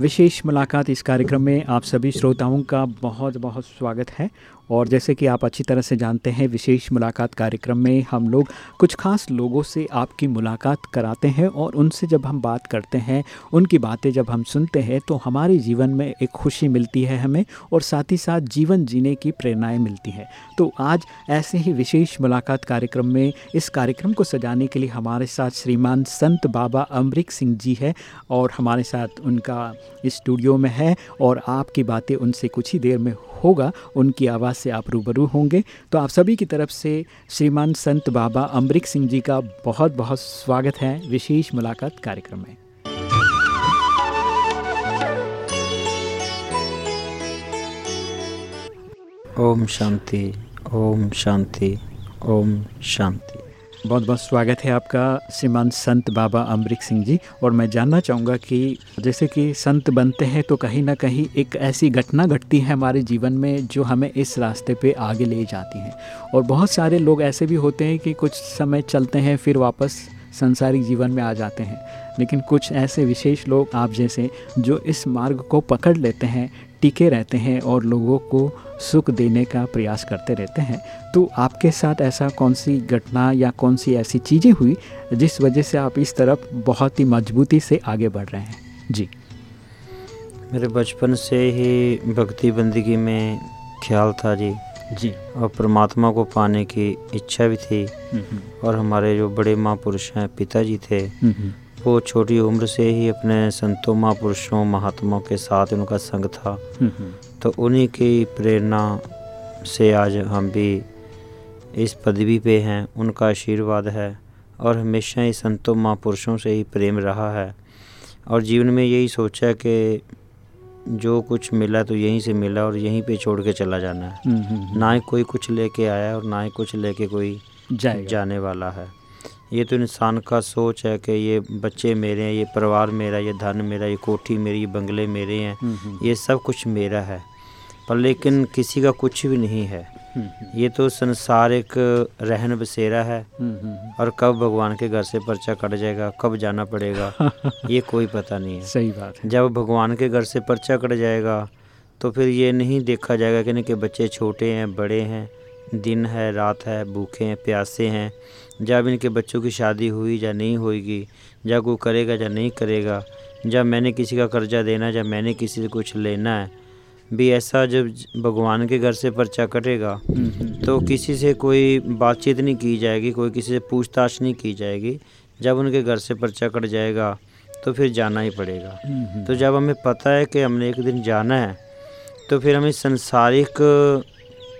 विशेष मुलाकात इस कार्यक्रम में आप सभी श्रोताओं का बहुत बहुत स्वागत है। और जैसे कि आप अच्छी तरह से जानते हैं, विशेष मुलाकात कार्यक्रम में हम लोग कुछ खास लोगों से आपकी मुलाकात कराते हैं और उनसे जब हम बात करते हैं, उनकी बातें जब हम सुनते हैं तो हमारे जीवन में एक खुशी मिलती है हमें और साथ ही साथ जीवन जीने की प्रेरणाएँ मिलती हैं। तो आज ऐसे ही विशेष मुलाकात कार्यक्रम में इस कार्यक्रम को सजाने के लिए हमारे साथ श्रीमान संत बाबा अमरिक सिंह जी है और हमारे साथ उनका स्टूडियो में है और आपकी बातें उनसे कुछ ही देर में होगा, उनकी आवाज़ से आप रूबरू होंगे। तो आप सभी की तरफ़ से श्रीमान संत बाबा अमरिक सिंह जी का बहुत बहुत स्वागत है विशेष मुलाकात कार्यक्रम में। ओम शांति ओम शांति ओम शांति। बहुत बहुत स्वागत है आपका श्रीमान संत बाबा अमरिक सिंह जी। और मैं जानना चाहूँगा कि जैसे कि संत बनते हैं तो कहीं ना कहीं एक ऐसी घटना घटती है हमारे जीवन में जो हमें इस रास्ते पे आगे ले जाती है। और बहुत सारे लोग ऐसे भी होते हैं कि कुछ समय चलते हैं, फिर वापस संसारिक जीवन में आ जाते हैं। लेकिन कुछ ऐसे विशेष लोग आप जैसे जो इस मार्ग को पकड़ लेते हैं टिके रहते हैं और लोगों को सुख देने का प्रयास करते रहते हैं। तो आपके साथ ऐसा कौन सी घटना या कौन सी ऐसी चीज़ें हुई जिस वजह से आप इस तरफ़ बहुत ही मजबूती से आगे बढ़ रहे हैं? जी। मेरे बचपन से ही भक्ति बंदगी में ख्याल था जी। जी। और परमात्मा को पाने की इच्छा भी थी। हम्म, और हमारे जो बड़े महापुरुष हैं पिताजी थे वो छोटी उम्र से ही अपने संतों महापुरुषों महात्माओं के साथ उनका संग था। तो उन्हीं की प्रेरणा से आज हम भी इस पदवी पे हैं। उनका आशीर्वाद है और हमेशा ही संतों महापुरुषों से ही प्रेम रहा है। और जीवन में यही सोचा कि जो कुछ मिला तो यहीं से मिला और यहीं पे छोड़ के चला जाना है। ना ही कोई कुछ लेके आया और ना ही कुछ लेके कोई जाने वाला है। ये तो इंसान का सोच है कि ये बच्चे मेरे हैं ये परिवार मेरा ये धन मेरा ये कोठी मेरी ये बंगले मेरे हैं हम्म, हम्म, ये सब कुछ मेरा है। पर लेकिन किसी का कुछ भी नहीं है। हम्म, हम्म, ये तो संसार एक रहन बसेरा है। हम्म, हम्म, और कब भगवान के घर से पर्चा कट जाएगा कब जाना पड़ेगा ये कोई पता नहीं है। सही बात है। जब भगवान के घर से पर्चा कट जाएगा तो फिर ये नहीं देखा जाएगा कि इनके बच्चे छोटे हैं बड़े हैं दिन है रात है भूखे हैं प्यासे हैं। जब इनके बच्चों की शादी हुई या नहीं होगी या कोई करेगा या नहीं करेगा जब मैंने किसी का कर्जा देना है, मैंने किसी से कुछ लेना है भी ऐसा जब भगवान के घर से पर्चा कटेगा तो किसी से कोई बातचीत नहीं की जाएगी कोई किसी से पूछताछ नहीं की जाएगी जब उनके घर से पर्चा कट जाएगा तो फिर जाना ही पड़ेगा। तो जब हमें पता है कि हमने एक दिन जाना है तो फिर हमें संसारिक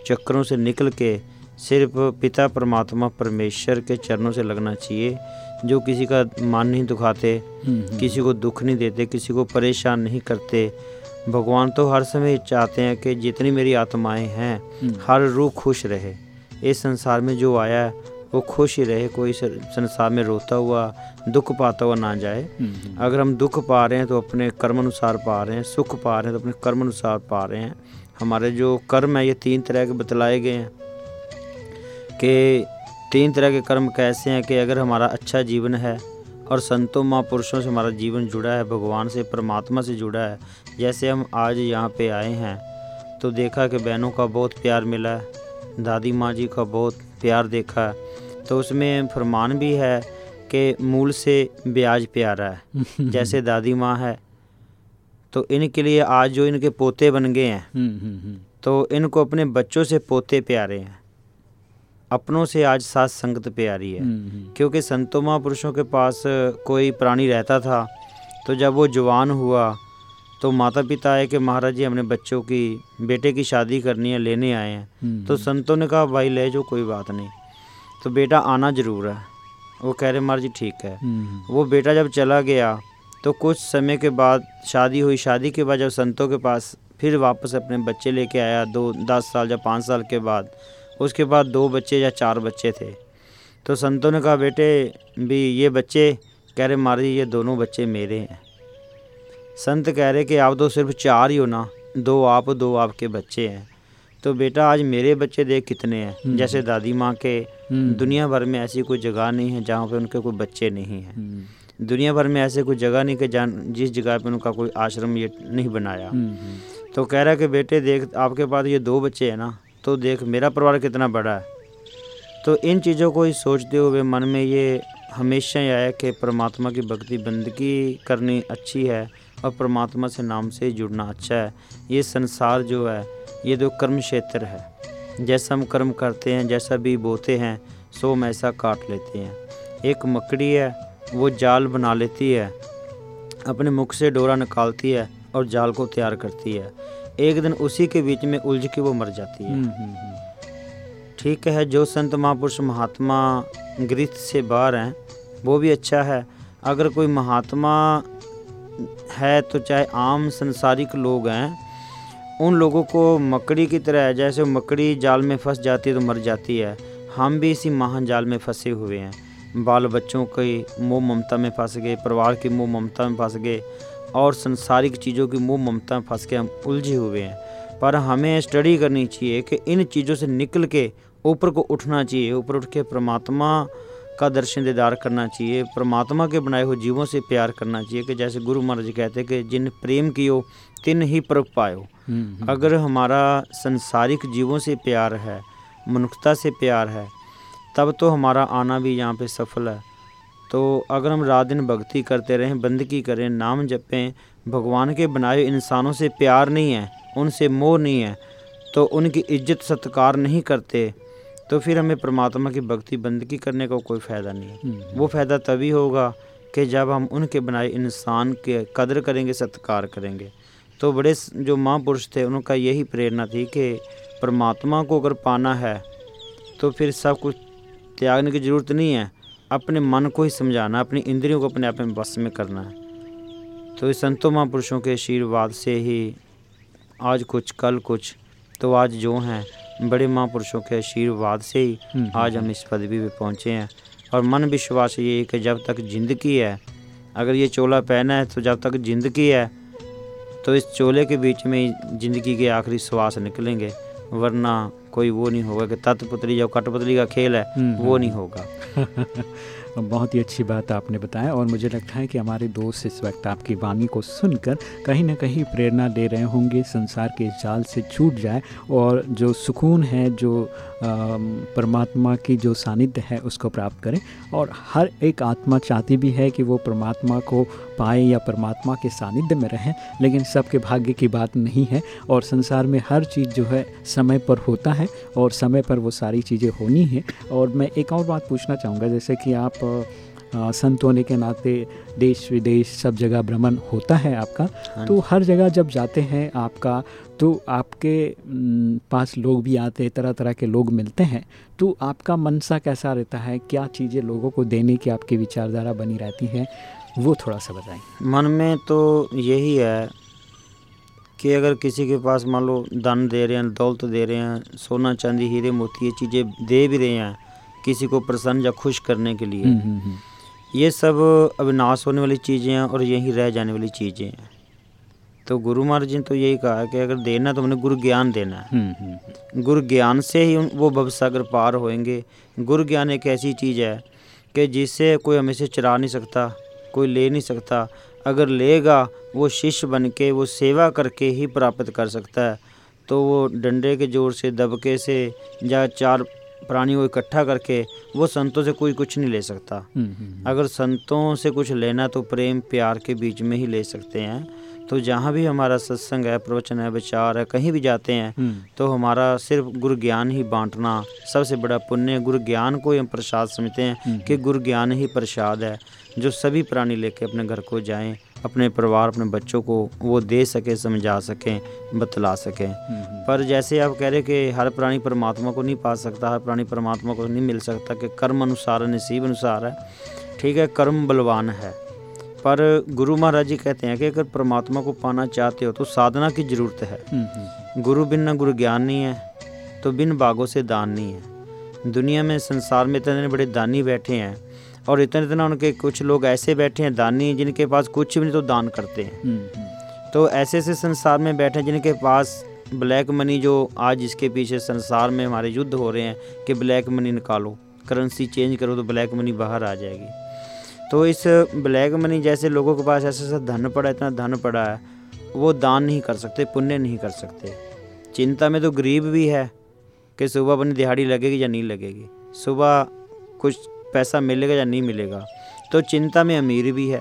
चक्रों से निकल के सिर्फ़ पिता परमात्मा परमेश्वर के चरणों से लगना चाहिए जो किसी का मन नहीं दुखाते किसी को दुख नहीं देते किसी को परेशान नहीं करते। भगवान तो हर समय चाहते हैं कि जितनी मेरी आत्माएँ हैं हम्म, हर रूह खुश रहे। इस संसार में जो आया है वो खुश ही रहे कोई संसार में रोता हुआ दुख पाता हुआ ना जाए। अगर हम दुख पा रहे हैं तो अपने कर्म अनुसार पा रहे हैं सुख पा रहे हैं तो अपने कर्म अनुसार पा रहे हैं। हमारे जो कर्म है ये तीन तरह के बतलाए गए हैं। कि तीन तरह के कर्म कैसे हैं कि अगर हमारा अच्छा जीवन है और संतों महापुरुषों से हमारा जीवन जुड़ा है भगवान से परमात्मा से जुड़ा है जैसे हम आज यहाँ पे आए हैं तो देखा कि बहनों का बहुत प्यार मिला है दादी माँ जी का बहुत प्यार देखा तो उसमें फरमान भी है कि मूल से ब्याज प्यारा है। जैसे दादी माँ है तो इनके लिए आज जो इनके पोते बन गए हैं हम्म, हम्म, हम्म, तो इनको अपने बच्चों से पोते प्यारे हैं। अपनों से आज साथ संगत प्यारी है। हम्म, हम्म, क्योंकि संतों महापुरुषों के पास कोई प्राणी रहता था तो जब वो जवान हुआ तो माता पिता आए कि महाराज जी हमने बच्चों की बेटे की शादी करनी है लेने आए हैं। हम्म, तो संतों ने कहा भाई ले जो कोई बात नहीं। तो बेटा आना ज़रूर है। वो कह रहे महाराज जी ठीक है। वो बेटा जब चला गया तो कुछ समय के बाद शादी हुई। शादी के बाद जब संतों के पास फिर वापस अपने बच्चे लेके आया दो दस साल या पाँच साल के बाद उसके बाद दो बच्चे या चार बच्चे थे। तो संतों ने कहा बेटे भी ये बच्चे कह रहे महाराज ये दोनों बच्चे मेरे हैं। संत कह रहे कि आप तो सिर्फ़ चार ही हो ना दो आप दो आपके बच्चे हैं। तो बेटा आज मेरे बच्चे देख कितने हैं। हम्म। जैसे दादी माँ के हम्म। दुनिया भर में ऐसी कोई जगह नहीं है जहाँ पे उनके कोई बच्चे नहीं हैं। हम्म, दुनिया भर में ऐसे कोई जगह नहीं कि जान जिस जगह पे उनका कोई आश्रम ये नहीं बनाया। तो कह रहा कि बेटे देख आपके पास ये दो बच्चे हैं ना तो देख, मेरा परिवार कितना बड़ा है। तो इन चीज़ों को ही सोचते हुए मन में ये हमेशा ही आया कि परमात्मा की भक्ति बंदगी करनी अच्छी है और परमात्मा से नाम से जुड़ना अच्छा है। ये संसार जो है, ये तो कर्म क्षेत्र है। जैसा हम कर्म करते हैं, जैसा भी बोते हैं, सो हम ऐसा काट लेते हैं। एक मकड़ी है, वो जाल बना लेती है, अपने मुख से डोरा निकालती है और जाल को तैयार करती है। एक दिन उसी के बीच में उलझ के वो मर जाती है। हम्म, हम्म, हम्म, ठीक है जो संत महापुरुष महात्मा गिरफ्त से बाहर हैं वो भी अच्छा है। अगर कोई महात्मा है तो चाहे आम संसारिक लोग हैं उन लोगों को मकड़ी की तरह है जैसे मकड़ी जाल में फंस जाती है तो मर जाती है। हम भी इसी महान जाल में फंसे हुए हैं। बाल बच्चों की मोह ममता में फंस गए परिवार की मोह ममता में फंस गए। और संसारिक चीज़ों की मोह ममता में फंस के हम उलझे हुए हैं। पर हमें स्टडी करनी चाहिए कि इन चीज़ों से निकल के ऊपर को उठना चाहिए ऊपर उठ के परमात्मा का दर्शन दीदार करना चाहिए परमात्मा के बनाए हुए जीवों से प्यार करना चाहिए कि जैसे गुरु महाराज जी कहते हैं कि जिन प्रेम कियो तिन ही परख पायो। हम्म, हम्म, अगर हमारा संसारिक जीवों से प्यार है मनुष्यता से प्यार है तब तो हमारा आना भी यहाँ पे सफल है। तो अगर हम रात दिन भक्ति करते रहें बंदगी करें नाम जपें भगवान के बनाए इंसानों से प्यार नहीं है उनसे मोह नहीं है तो उनकी इज़्ज़त सत्कार नहीं करते तो फिर हमें परमात्मा की भक्ति बंदगी करने का को कोई फ़ायदा नहीं है। हम्म, वो फ़ायदा तभी होगा कि जब हम उनके बनाए इंसान के कदर करेंगे सत्कार करेंगे। तो बड़े जो महापुरुष थे उनका यही प्रेरणा थी कि परमात्मा को अगर पाना है तो फिर सब कुछ त्यागने की ज़रूरत नहीं है। अपने मन को ही समझाना अपनी इंद्रियों को अपने आप में बस में करना। है तो इस संतों महापुरुषों के आशीर्वाद से ही आज कुछ कल कुछ तो आज जो हैं बड़े महापुरुषों के आशीर्वाद से ही हम्म, आज हम इस पदवी पे पहुँचे हैं। और मन विश्वास ये है कि जब तक ज़िंदगी है अगर ये चोला पहना है तो जब तक ज़िंदगी है तो इस चोले के बीच में ही ज़िंदगी के आखिरी श्वास निकलेंगे वरना कोई वो नहीं होगा कि तत्पुतली या कठपुतली का खेल है हम्म, वो नहीं होगा। बहुत ही अच्छी बात आपने बताया और मुझे लगता है कि हमारे दोस्त इस वक्त आपकी वाणी को सुनकर कहीं ना कहीं प्रेरणा दे रहे होंगे, संसार के जाल से छूट जाए और जो सुकून है, जो परमात्मा की जो सानिध्य है उसको प्राप्त करें और हर एक आत्मा चाहती भी है कि वो परमात्मा को पाए या परमात्मा के सानिध्य में रहें, लेकिन सबके भाग्य की बात नहीं है और संसार में हर चीज़ जो है समय पर होता है और समय पर वो सारी चीज़ें होनी है। और मैं एक और बात पूछना चाहूँगा, जैसे कि आप संत होने के नाते देश विदेश सब जगह भ्रमण होता है आपका। हाँ तो हर जगह जब जाते हैं आपका तो आपके पास लोग भी आते हैं तरह तरह के लोग मिलते हैं। तो आपका मनसा कैसा रहता है? क्या चीज़ें लोगों को देने की आपकी विचारधारा बनी रहती है? वो थोड़ा सा बताएँ। मन में तो यही है कि अगर किसी के पास मान लो धन दे रहे हैं दौलत दे रहे हैं सोना चांदी हीरे मोती ये चीज़ें दे भी रहे हैं किसी को प्रसन्न या खुश करने के लिए। हम्म, हम्म, हम्म, ये सब अविनाश होने वाली चीज़ें हैं और यहीं रह जाने वाली चीज़ें हैं। तो गुरु महाराज जी ने तो यही कहा कि अगर देना तो उन्हें गुरु ज्ञान देना है। गुरु ज्ञान से ही वो भवसागर पार होएँगे। गुरु ज्ञान एक ऐसी चीज़ है कि जिससे कोई हमेशा चरा नहीं सकता कोई ले नहीं सकता। अगर लेगा वो शिष्य बन के वो सेवा करके ही प्राप्त कर सकता है। तो वो डंडे के ज़ोर से दबके से या चार प्राणियों को इकट्ठा करके वो संतों से कोई कुछ नहीं ले सकता। हम्म, हम्म, अगर संतों से कुछ लेना तो प्रेम प्यार के बीच में ही ले सकते हैं। तो जहाँ भी हमारा सत्संग है प्रवचन है विचार है कहीं भी जाते हैं हम्म, तो हमारा सिर्फ़ गुरु ज्ञान ही बांटना सबसे बड़ा पुण्य गुरु ज्ञान को ही हम प्रसाद समझते हैं कि गुरु ज्ञान ही प्रसाद है जो सभी प्राणी लेके अपने घर को जाएँ। अपने परिवार अपने बच्चों को वो दे सके समझा सकें बतला सकें। हम्म, पर जैसे आप कह रहे कि हर प्राणी परमात्मा को नहीं पा सकता हर प्राणी परमात्मा को नहीं मिल सकता कि कर्म अनुसार नसीब अनुसार है ठीक है कर्म बलवान है। पर गुरु महाराज जी कहते हैं कि अगर परमात्मा को पाना चाहते हो तो साधना की ज़रूरत है। हम्म, हम्म, गुरु बिन न गुरु ज्ञान नहीं है तो बिन बागों से दान नहीं है। दुनिया में संसार में इतने बड़े दानी बैठे हैं और इतना इतना उनके कुछ लोग ऐसे बैठे हैं दानी जिनके पास कुछ भी नहीं तो दान करते हैं। हम्म, हम्म, तो ऐसे ऐसे संसार में बैठे हैं जिनके पास ब्लैक मनी जो आज इसके पीछे संसार में हमारे युद्ध हो रहे हैं कि ब्लैक मनी निकालो करेंसी चेंज करो तो ब्लैक मनी बाहर आ जाएगी। तो इस ब्लैक मनी जैसे लोगों के पास ऐसा ऐसा धन पड़ा इतना धन पड़ा है वो दान नहीं कर सकते पुण्य नहीं कर सकते। चिंता में तो गरीब भी है कि सुबह अपनी दिहाड़ी लगेगी या नहीं लगेगी। सुबह कुछ पैसा मिलेगा या नहीं मिलेगा। तो चिंता में अमीर भी है।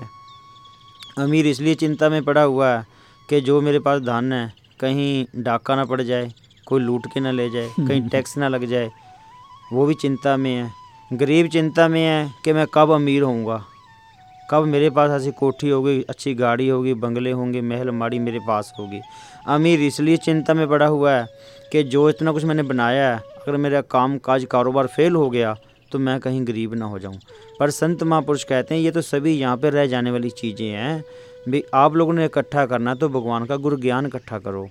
अमीर इसलिए चिंता में पड़ा हुआ है कि जो मेरे पास धन है कहीं डाका ना पड़ जाए कोई लूट के ना ले जाए कहीं टैक्स ना लग जाए वो भी चिंता में है। गरीब चिंता में है कि मैं कब अमीर होऊँगा। कब मेरे पास ऐसी कोठी होगी अच्छी गाड़ी होगी बंगले होंगे महल माड़ी मेरे पास होगी। अमीर इसलिए चिंता में पड़ा हुआ है कि जो इतना कुछ मैंने बनाया है अगर मेरा काम काज कारोबार फेल हो गया तो मैं कहीं गरीब ना हो जाऊँ। पर संत महापुरुष कहते हैं ये तो सभी यहाँ पे रह जाने वाली चीज़ें हैं। भी आप लोगों ने इकट्ठा करना तो भगवान का गुरु ज्ञान इकट्ठा करो।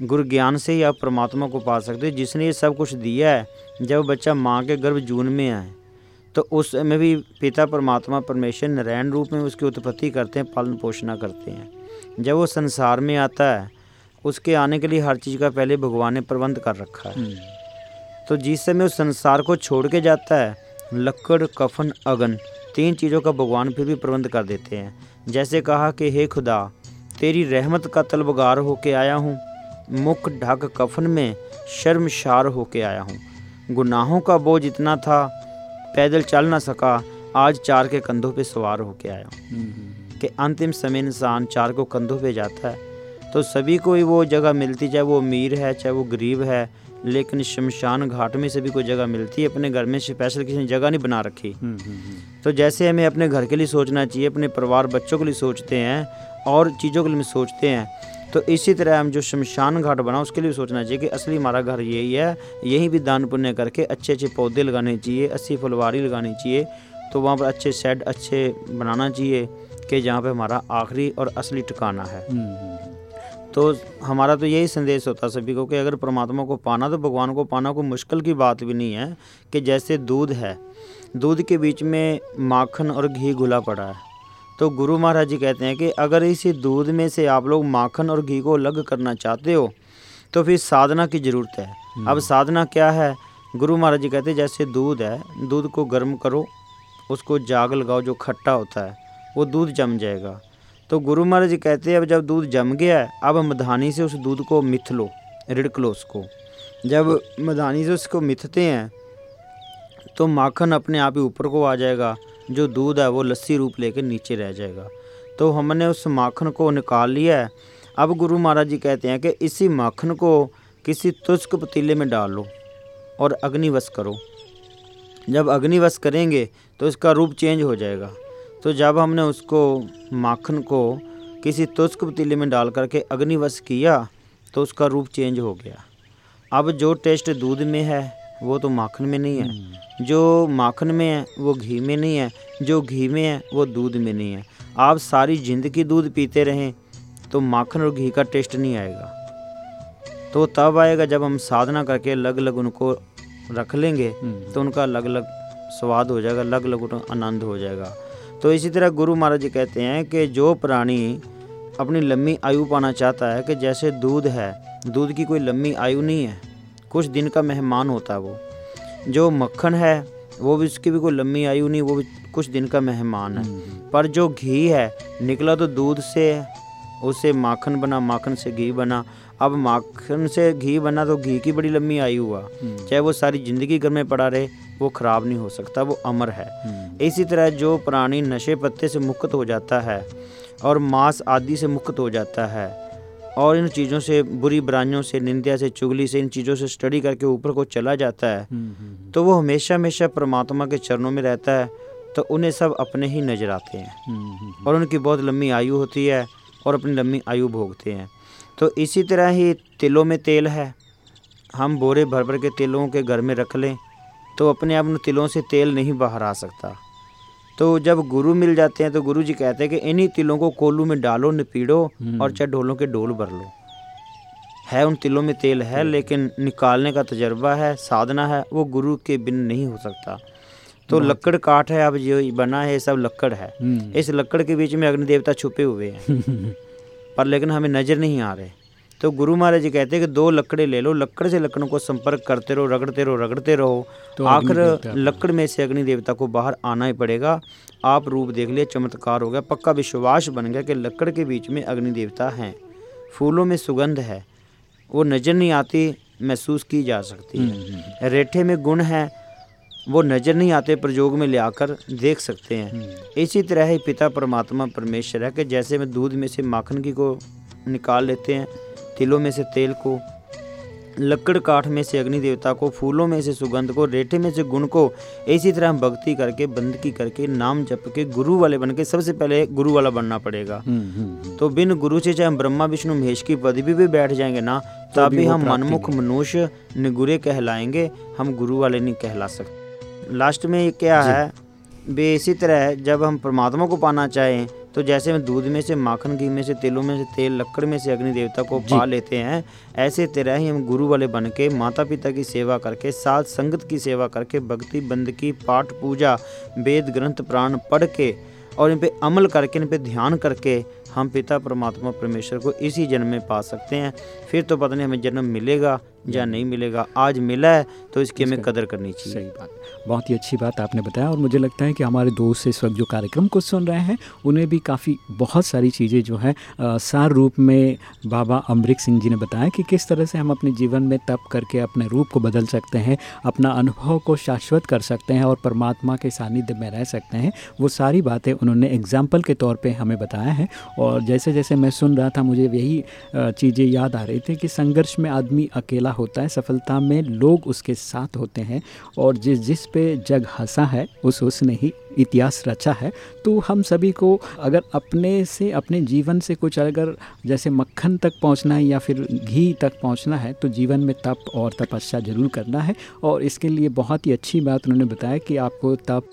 गुरु ज्ञान से ही आप परमात्मा को पा सकते हो। जिसने ये सब कुछ दिया है जब बच्चा माँ के गर्भ जून में आए तो उस में भी पिता परमात्मा परमेश्वर नारायण रूप में उसकी उत्पत्ति करते हैं पालन पोषणा करते हैं। जब वो संसार में आता है उसके आने के लिए हर चीज़ का पहले भगवान ने प्रबंध कर रखा है। हम्म, तो जिस समय उस संसार को छोड़ के जाता है लकड़ कफन अगन तीन चीज़ों का भगवान फिर भी प्रबंध कर देते हैं। जैसे कहा कि हे खुदा तेरी रहमत का तलबगार होके आया हूँ मुख ढक कफन में शर्मशार होके आया हूँ। गुनाहों का बोझ इतना था पैदल चल ना सका आज चार के कंधों पे सवार होके आया हूँ। हम्म, कि अंतिम समय इंसान चार को कंधों पे जाता है तो सभी को ही वो जगह मिलती चाहे वो अमीर है चाहे वो गरीब है लेकिन शमशान घाट में से भी कोई जगह मिलती है अपने घर में स्पेशल किसी ने जगह नहीं बना रखी। हम्म, हम्म, हम्म, तो जैसे हमें अपने घर के लिए सोचना चाहिए अपने परिवार बच्चों के लिए सोचते हैं और चीज़ों के लिए सोचते हैं तो इसी तरह हम जो शमशान घाट बना उसके लिए भी सोचना चाहिए कि असली हमारा घर यही है यहीं भी दान पुण्य करके अच्छे अच्छे पौधे लगाने चाहिए अच्छी फुलवारी लगानी चाहिए तो वहाँ पर अच्छे शेड अच्छे बनाना चाहिए कि जहाँ पे हमारा आखिरी और असली ठिकाना है। तो हमारा तो यही संदेश होता है सभी को कि अगर परमात्मा को पाना तो भगवान को पाना कोई मुश्किल की बात भी नहीं है कि जैसे दूध है। दूध के बीच में माखन और घी घुला पड़ा है। तो गुरु महाराज जी कहते हैं कि अगर इसी दूध में से आप लोग माखन और घी को अलग करना चाहते हो तो फिर साधना की ज़रूरत है। अब साधना क्या है? गुरु महाराज जी कहते हैं जैसे दूध है दूध को गर्म करो उसको जाग लगाओ जो खट्टा होता है वो दूध जम जाएगा। तो गुरु महाराज जी कहते हैं, अब जब दूध जम गया है, अब मधानी से उस दूध को मिथ लो, रिड़क लो उसको। जब मधानी से उसको मिथते हैं तो माखन अपने आप ही ऊपर को आ जाएगा, जो दूध है वो लस्सी रूप लेके नीचे रह जाएगा। तो हमने उस माखन को निकाल लिया है। अब गुरु महाराज जी कहते हैं कि इसी माखन को किसी तुष्क पतीले में डाल लो और अग्निवश करो। जब अग्निवश करेंगे तो इसका रूप चेंज हो जाएगा। तो जब हमने उसको माखन को किसी तुष्क पतीले में डाल करके अग्निवश किया तो उसका रूप चेंज हो गया। अब जो टेस्ट दूध में है वो तो माखन में नहीं है। जो माखन में है वो घी में नहीं है। जो घी में है वो दूध में नहीं है। आप सारी ज़िंदगी दूध पीते रहें तो माखन और घी का टेस्ट नहीं आएगा। तो तब आएगा जब हम साधना करके अलग अलग उनको रख लेंगे हम्म। तो उनका अलग अलग स्वाद हो जाएगा अलग अलग उनका आनंद हो जाएगा। तो इसी तरह गुरु महाराज जी कहते हैं कि जो प्राणी अपनी लंबी आयु पाना चाहता है कि जैसे दूध है दूध की कोई लंबी आयु नहीं है कुछ दिन का मेहमान होता है वो। जो मक्खन है वो भी उसकी भी कोई लंबी आयु नहीं वो भी कुछ दिन का मेहमान है। पर जो घी है निकला तो दूध से उससे माखन बना माखन से घी बना। अब माखन से घी बना तो घी की बड़ी लंबी आयु हुआ। चाहे वो सारी ज़िंदगी घर में पड़ा रहे वो ख़राब नहीं हो सकता वो अमर है। इसी तरह जो प्राणी नशे पत्ते से मुक्त हो जाता है और मांस आदि से मुक्त हो जाता है और इन चीज़ों से बुरी बुराइयों से निंदा से चुगली से इन चीज़ों से स्टडी करके ऊपर को चला जाता है तो वो हमेशा हमेशा परमात्मा के चरणों में रहता है तो उन्हें सब अपने ही नज़र आते हैं। और उनकी बहुत लंबी आयु होती है और अपनी लंबी आयु भोगते हैं। तो इसी तरह ही तिलों में तेल है। हम बोरे भर भर के तिलों के घर में रख लें। तो अपने आप उन तिलों से तेल नहीं बाहर आ सकता। तो जब गुरु मिल जाते हैं तो गुरु जी कहते हैं कि इन्हीं तिलों को कोल्लू में डालो निपीड़ो और चाहे ढोलों के ढोल भर लो। है उन तिलों में तेल है लेकिन निकालने का तजर्बा है साधना है वो गुरु के बिन नहीं हो सकता। तो लकड़ काठ है अब जो बना है सब लकड़ है। हम्म। इस लकड़ के बीच में अग्नि देवता छुपे हुए हैं। पर लेकिन हमें नज़र नहीं आ रहे। तो गुरु महाराज जी कहते हैं कि दो लकड़े ले लो लकड़ से लकड़ों को संपर्क करते रहो रगड़ते रहो रगड़ते रहो। तो आखिर लकड़ में से अग्नि देवता को बाहर आना ही पड़ेगा। आप रूप देख लिए चमत्कार हो गया पक्का विश्वास बन गया कि लकड़ के बीच में अग्नि देवता हैं। फूलों में सुगंध है वो नज़र नहीं आती महसूस की जा सकती हम्म, है रेठे में गुण है वो नज़र नहीं आते प्रयोग में ले आकर देख सकते हैं। हम्म। इसी तरह ही पिता परमात्मा परमेश्वर है कि जैसे में दूध में से माखन की को निकाल लेते हैं तिलों में से तेल को लकड़ काठ में से अग्नि देवता को फूलों में से सुगंध को रेठे में से गुण को इसी तरह हम भक्ति करके बंदगी करके नाम जप के गुरु वाले बन के सबसे पहले गुरु वाला बनना पड़ेगा। हम्म, हम्म, हम्म। तो बिन गुरु से चाहे हम ब्रह्मा विष्णु महेश की पदवी भी बैठ जाएँगे ना तो तभी हम मनमुख मनुष्य निगुरे कहलाएँगे हम गुरु वाले नहीं कहला सकते। लास्ट में ये क्या है वे इसी तरह जब हम परमात्मा को पाना चाहें तो जैसे में दूध में से माखन घी में से तेलों में से तेल लकड़ में से अग्नि देवता को पा लेते हैं। ऐसे तरह ही हम गुरु वाले बन के माता पिता की सेवा करके साथ संगत की सेवा करके भक्ति बंद की पाठ पूजा वेद ग्रंथ प्राण पढ़ के और इन पे अमल करके इन पे ध्यान करके हम पिता परमात्मा परमेश्वर को इसी जन्म में पा सकते हैं। फिर तो पता नहीं हमें जन्म मिलेगा या नहीं मिलेगा। आज मिला है तो इसकी हमें कदर करनी चाहिए। सही बात। बहुत ही अच्छी बात आपने बताया और मुझे लगता है कि हमारे दोस्त इस वक्त जो कार्यक्रम को सुन रहे हैं उन्हें भी काफ़ी बहुत सारी चीज़ें जो है सार रूप में बाबा अमृत सिंह जी ने बताया कि किस तरह से हम अपने जीवन में तप करके अपने रूप को बदल सकते हैं अपना अनुभव को शाश्वत कर सकते हैं और परमात्मा के सानिध्य में रह सकते हैं। वो सारी बातें उन्होंने एग्ज़ाम्पल के तौर पर हमें बताया है और जैसे जैसे मैं सुन रहा था, मुझे यही चीज़ें याद आ रही थी कि संघर्ष में आदमी अकेला होता है, सफलता में लोग उसके साथ होते हैं और जिस जिस पे जग हंसा है, उस उसने ही इतिहास रचा है। तो हम सभी को अगर अपने से, अपने जीवन से कुछ अगर जैसे मक्खन तक पहुँचना है या फिर घी तक पहुँचना है तो जीवन में तप और तपस्या ज़रूर करना है। और इसके लिए बहुत ही अच्छी बात उन्होंने बताया कि आपको तप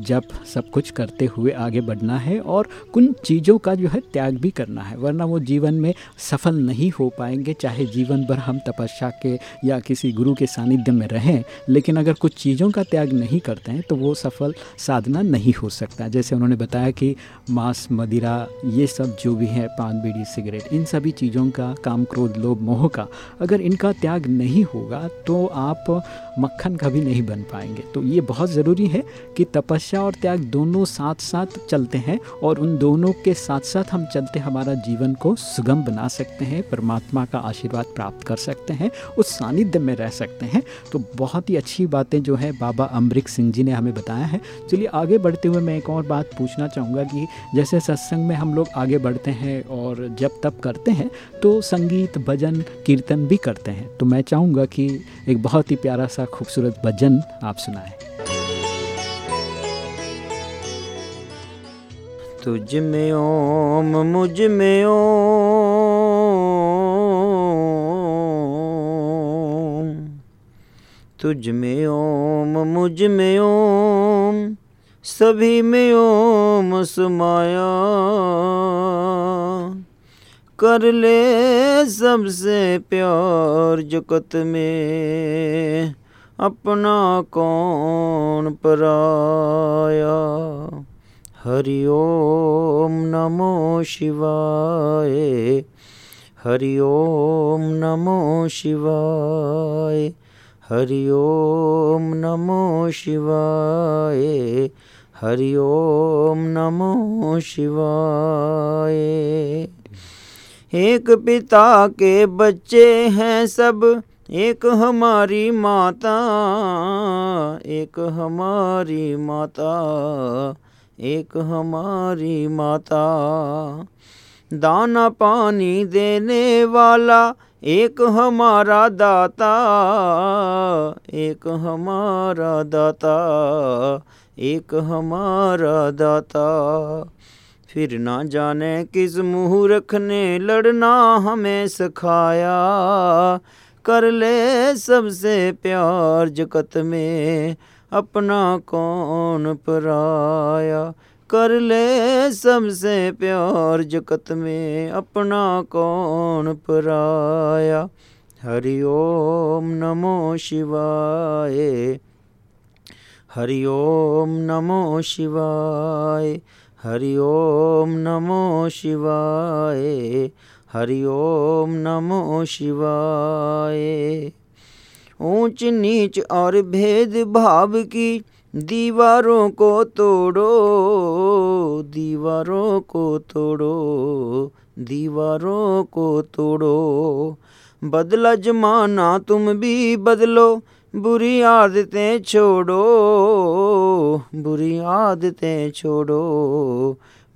जब सब कुछ करते हुए आगे बढ़ना है और कुछ चीज़ों का जो है त्याग भी करना है, वरना वो जीवन में सफल नहीं हो पाएँगे, चाहे जीवन भर हम तपस्या के या किसी गुरु के सानिध्य में रहें, लेकिन अगर कुछ चीज़ों का त्याग नहीं करते हैं तो वो सफल साधना नहीं हो सकता। जैसे उन्होंने बताया कि मांस, मदिरा, ये सब जो भी है, पान, बीड़ी, सिगरेट, इन सभी चीज़ों का काम, क्रोध, लोभ, मोह का, अगर इनका त्याग नहीं होगा तो आप मक्खन कभी नहीं बन पाएँगे। तो ये बहुत ज़रूरी है कि तपस्या और त्याग दोनों साथ साथ चलते हैं और उन दोनों के साथ साथ हम चलते हमारा जीवन को सुगम बना सकते हैं, परमात्मा का आशीर्वाद प्राप्त कर सकते हैं, उस सानिध्य में रह सकते हैं। तो बहुत ही अच्छी बातें जो है बाबा अमृत सिंह जी ने हमें बताया है। चलिए आगे बढ़ते हुए मैं एक और बात पूछना चाहूँगा कि जैसे सत्संग में हम लोग आगे बढ़ते हैं और जब तब करते हैं तो संगीत, भजन, कीर्तन भी करते हैं। तो मैं चाहूँगा कि एक बहुत ही प्यारा सा, खूबसूरत भजन आप सुनाएँ। तुझ में ओम, मुझमें ओम। तुझ में ओम, मुझमें ओम, सभी में ओम समाया। कर ले सबसे प्यार जगत में, अपना कौन पराया। हरि ओम नमो शिवाय। हरि ओम नमो शिवाय। हरि ओम नमो शिवाय। हरि ओम नमो शिवाय। एक पिता के बच्चे हैं सब, एक हमारी माता, एक हमारी माता। एक हमारी माता। दाना पानी देने वाला एक हमारा दाता। एक हमारा दाता, एक हमारा दाता। फिर ना जाने किस मूर्ख ने लड़ना हमें सिखाया। कर ले सबसे प्यार जगत में। अपना कौन पराया? कर ले सबसे प्यार जगत में, अपना कौन पराया? हरि ओम नमो शिवाय। हरि ओम नमो शिवाय। हरि ओम नमो शिवाय। हरि ओम नमो शिवाय। ऊंच नीच और भेद भाव की दीवारों को तोड़ो, दीवारों को तोड़ो, दीवारों को तोड़ो। बदला जमाना तुम भी बदलो, बुरी आदतें छोड़ो, बुरी आदतें छोड़ो,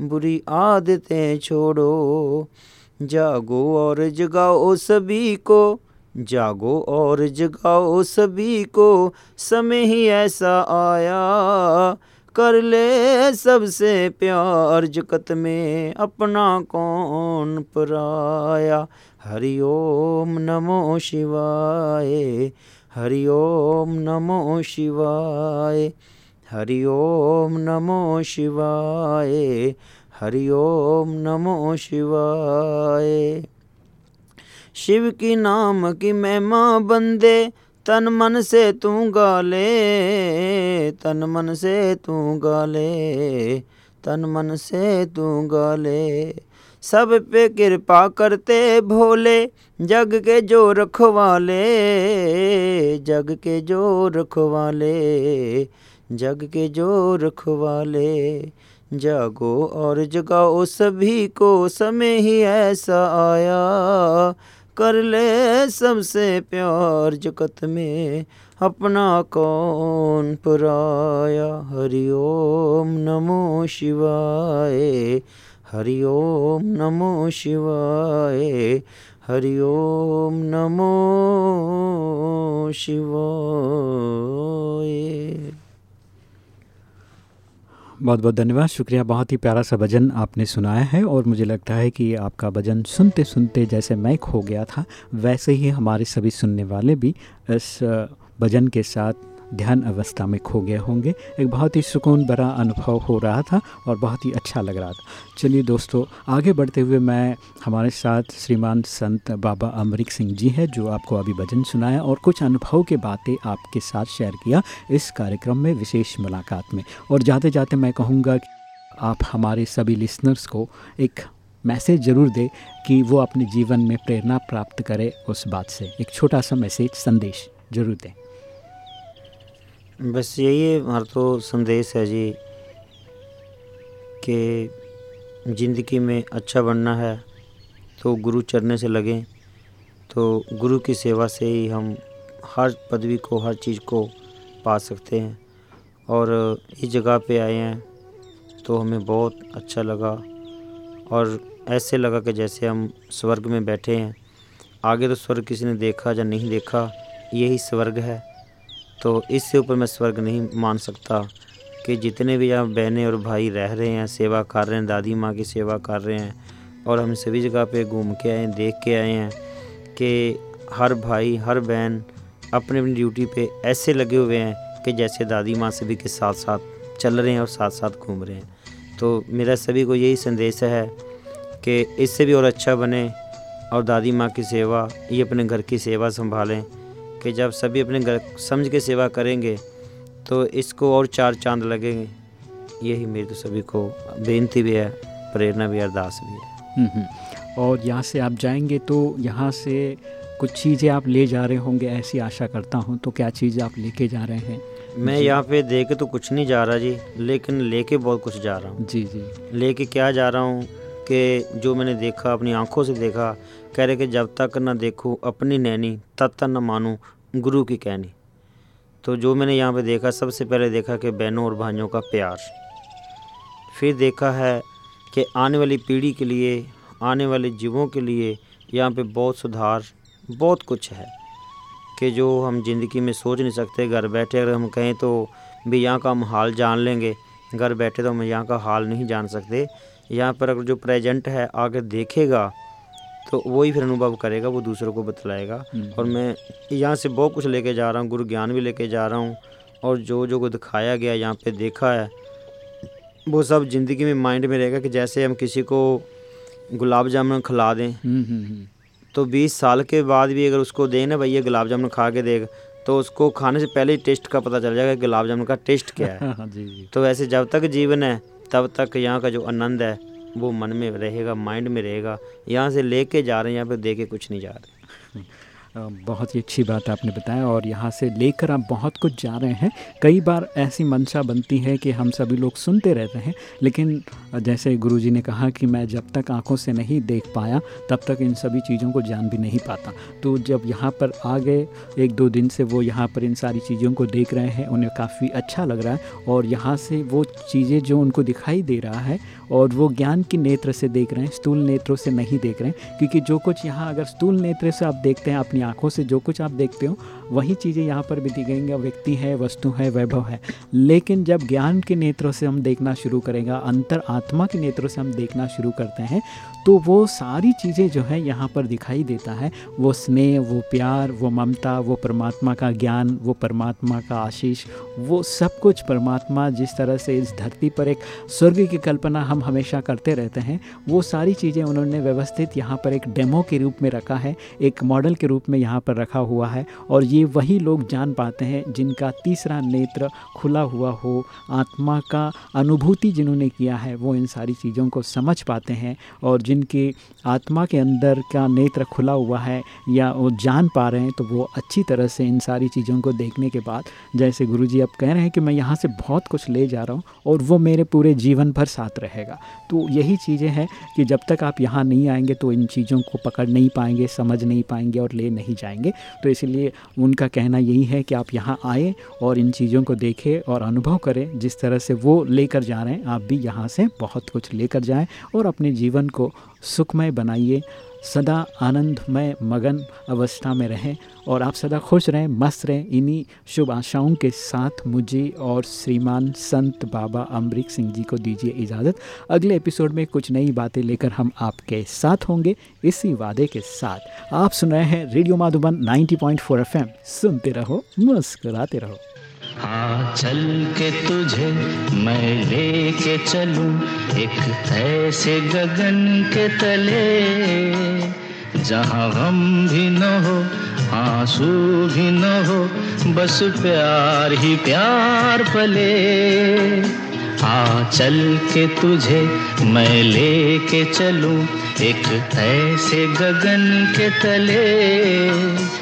बुरी आदतें छोड़ो। जागो और जगाओ सभी को जागो और जगाओ सभी को, समय ही ऐसा आया। कर ले सबसे प्यार जगत में, अपना कौन पराया। हरि ओम नमो शिवाय, हरि ओम नमो शिवाय, हरि ओम नमो शिवाय, हरि ओम नमो शिवाय। शिव की नाम की महिमा बंदे, तन मन से तू गाले, तन मन से तू गाले, तन मन से तू गाले। सब पे कृपा करते भोले, जग के जो रखवाले, जग के जो रखवाले, जग के जो रखवाले। जागो और जगाओ सभी को, समय ही ऐसा आया कर ले सबसे प्यार जगत में। अपना कौन पराया? हरि ओम नमो शिवाय। हरि ओम नमो शिवाय। हरि ओम नमो शिवाय। बहुत बहुत धन्यवाद। शुक्रिया, बहुत ही प्यारा सा भजन आपने सुनाया है और मुझे लगता है कि आपका भजन सुनते सुनते जैसे मैं खो गया था, वैसे ही हमारे सभी सुनने वाले भी इस भजन के साथ ध्यान अवस्था में खो गए होंगे। एक बहुत ही सुकून भरा अनुभव हो रहा था और बहुत ही अच्छा लग रहा था। चलिए दोस्तों, आगे बढ़ते हुए मैं हमारे साथ श्रीमान संत बाबा अमरिक सिंह जी हैं, जो आपको अभी भजन सुनाया और कुछ अनुभव के बातें आपके साथ शेयर किया इस कार्यक्रम में विशेष मुलाकात में। और जाते जाते मैं कहूँगा आप हमारे सभी लिसनर्स को एक मैसेज ज़रूर दें कि वो अपने जीवन में प्रेरणा प्राप्त करे उस बात से। एक छोटा सा मैसेज संदेश ज़रूर दें। बस यही हमारा तो संदेश है जी, कि ज़िंदगी में अच्छा बनना है तो गुरु चरने से लगें तो गुरु की सेवा से ही हम हर पदवी को, हर चीज़ को पा सकते हैं। और इस जगह पे आए हैं तो हमें बहुत अच्छा लगा, और ऐसे लगा कि जैसे हम स्वर्ग में बैठे हैं। आगे तो स्वर्ग किसी ने देखा या नहीं देखा, यही स्वर्ग है। तो इससे ऊपर मैं स्वर्ग नहीं मान सकता कि जितने भी यहाँ बहनें और भाई रह रहे हैं, सेवा कर रहे हैं, दादी माँ की सेवा कर रहे हैं और हम सभी जगह पे घूम के आए हैं, देख के आए हैं कि हर भाई, हर बहन अपनी अपनी ड्यूटी पे ऐसे लगे हुए हैं कि जैसे दादी माँ सभी के साथ साथ चल रहे हैं और साथ साथ घूम रहे हैं। तो मेरा सभी को यही संदेश है कि इससे भी और अच्छा बने और दादी माँ की सेवा, ये अपने घर की सेवा संभालें। कि जब सभी अपने घर समझ के सेवा करेंगे तो इसको और चार चाँद लगेंगे। यही मेरी तो सभी को बेनती भी है प्रेरणा भी अरदास भी है। हम्म, हम्म। और यहाँ से आप जाएँगे तो यहाँ से कुछ चीज़ें आप ले जा रहे होंगे ऐसी आशा करता हूँ। तो क्या चीज़ आप लेके जा रहे हैं? मैं यहाँ पे दे के तो कुछ नहीं जा रहा जी लेकिन लेके बहुत कुछ जा रहा हूँ। जी जी। लेके क्या जा रहा हूँ? कि जो मैंने देखा, अपनी आँखों से देखा, कह रहे कि जब तक ना देखूँ अपनी नैनी, तब तक न मानूँ गुरु की कहनी। तो जो मैंने यहाँ पे देखा, सबसे पहले देखा कि बहनों और भाइयों का प्यार। फिर देखा है कि आने वाली पीढ़ी के लिए, आने वाले जीवों के लिए यहाँ पे बहुत सुधार, बहुत कुछ है कि जो हम ज़िंदगी में सोच नहीं सकते, घर बैठे अगर हम कहें तो भी यहाँ का हम हाल जान लेंगे। घर बैठे तो हम यहाँ का हाल नहीं जान सकते। यहाँ पर अगर जो प्रेजेंट है आगे देखेगा तो वही फिर अनुभव करेगा वो दूसरों को बतलाएगा हम्म। और मैं यहाँ से बहुत कुछ लेके जा रहा हूँ गुरु ज्ञान भी लेके जा रहा हूँ और जो जो को दिखाया गया यहाँ पे देखा है वो सब ज़िंदगी में माइंड में रहेगा कि जैसे हम किसी को गुलाब जामुन खिला दें हम्म, हम्म। तो 20 साल के बाद भी अगर उसको दें ना भैया गुलाब जामुन खा के देख तो उसको खाने से पहले ही टेस्ट का पता चल जाएगा गुलाब जामुन का टेस्ट क्या है हाँ जी जी तो वैसे जब तक जीवन है तब तक यहाँ का जो आनंद है, वो मन में रहेगा माइंड में रहेगा। यहाँ से लेके जा रहे हैं, यहाँ पे दे के कुछ नहीं जा रहे। बहुत ही अच्छी बात आपने बताया और यहाँ से लेकर आप बहुत कुछ जा रहे हैं। कई बार ऐसी मंशा बनती है कि हम सभी लोग सुनते रहते हैं, लेकिन जैसे गुरुजी ने कहा कि मैं जब तक आँखों से नहीं देख पाया, तब तक इन सभी चीज़ों को जान भी नहीं पाता। तो जब यहाँ पर आ गए, एक दो दिन से वो यहाँ पर इन सारी चीज़ों को देख रहे हैं, उन्हें काफ़ी अच्छा लग रहा है और यहाँ से वो चीज़ें जो उनको दिखाई दे रहा है और वो ज्ञान की नेत्र से देख रहे हैं, स्थूल नेत्रों से नहीं देख रहे हैं, क्योंकि जो कुछ यहाँ, अगर स्थूल नेत्र से आप देखते हैं अपनी आँखों से, जो कुछ आप देखते हो वही चीज़ें यहाँ पर भी दिखेंगे व्यक्ति है, वस्तु है, वैभव है। लेकिन जब ज्ञान के नेत्रों से हम देखना शुरू करेंगे, अंतर आत्मा के नेत्रों से हम देखना शुरू करते हैं तो वो सारी चीज़ें जो है यहाँ पर दिखाई देता है। वो स्नेह, वो प्यार, वो ममता, वो परमात्मा का ज्ञान, वो परमात्मा का आशीष, वो सब कुछ परमात्मा जिस तरह से इस धरती पर एक स्वर्ग की कल्पना हम हमेशा करते रहते हैं, वो सारी चीज़ें उन्होंने व्यवस्थित यहाँ पर एक डेमो के रूप में रखा है, एक मॉडल के रूप में यहाँ पर रखा हुआ है, और ये वही लोग जान पाते हैं जिनका तीसरा नेत्र खुला हुआ हो, आत्मा का अनुभूति जिन्होंने किया है, वो इन सारी चीज़ों को समझ पाते हैं और जिनके आत्मा के अंदर का नेत्र खुला हुआ है या वो जान पा रहे हैं तो वो अच्छी तरह से इन सारी चीज़ों को देखने के बाद, जैसे गुरु जी अब कह रहे हैं कि मैं यहाँ से बहुत कुछ ले जा रहा हूँ और वो मेरे पूरे जीवन भर साथ रहेगा। तो यही चीज़ें हैं कि जब तक आप यहाँ नहीं आएँगे तो इन चीज़ों को पकड़ नहीं पाएँगे, समझ नहीं पाएँगे और ले नहीं जाएँगे। तो इसलिए उनका कहना यही है कि आप यहाँ आए और इन चीज़ों को देखें और अनुभव करें। जिस तरह से वो लेकर जा रहे हैं, आप भी यहाँ से बहुत कुछ लेकर जाएँ और अपने जीवन को सुखमय बनाइए। सदा आनंदमय मगन अवस्था में रहें और आप सदा खुश रहें, मस्त रहें। इन्हीं शुभ आशाओं के साथ मुझे और श्रीमान संत बाबा अमरीक सिंह जी को दीजिए इजाज़त। अगले एपिसोड में कुछ नई बातें लेकर हम आपके साथ होंगे। इसी वादे के साथ आप सुन रहे हैं रेडियो माधुबन 90.4 एफएम। सुनते रहो, मुस्कुराते रहो। हाँ चल के तुझे मैं लेके चलूँ एक ऐसे गगन के तले, जहाँ गम भी न हो, आँसू भी न हो, बस प्यार ही प्यार पले। हाँ चल के तुझे मैं लेके चलूँ एक ऐसे गगन के तले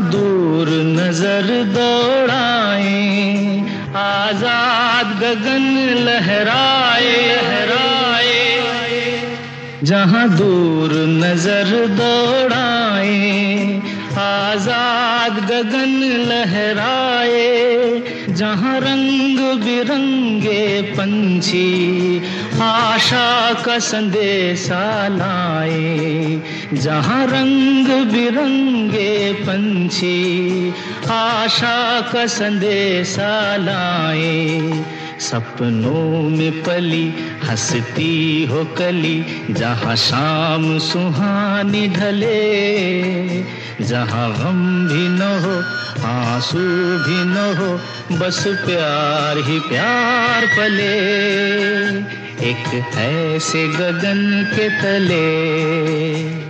दूर नज़र दौड़ाए आज़ाद गगन लहराए लहराए। जहाँ दूर नज़र दौड़ाए आज़ाद गगन लहराए जहाँ रंग बिरंगे पंछी आशा का संदेशा लाए, जहाँ रंग बिरंगे पंछी आशा का संदेशा लाए सपनों में पली, हंसती हो कली, जहाँ शाम सुहानी ढले, जहाँ गम भी न हो, आँसू भी न हो, बस प्यार ही प्यार पले। एक ऐसे गगन के तले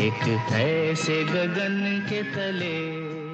एक ऐसे गगन के तले।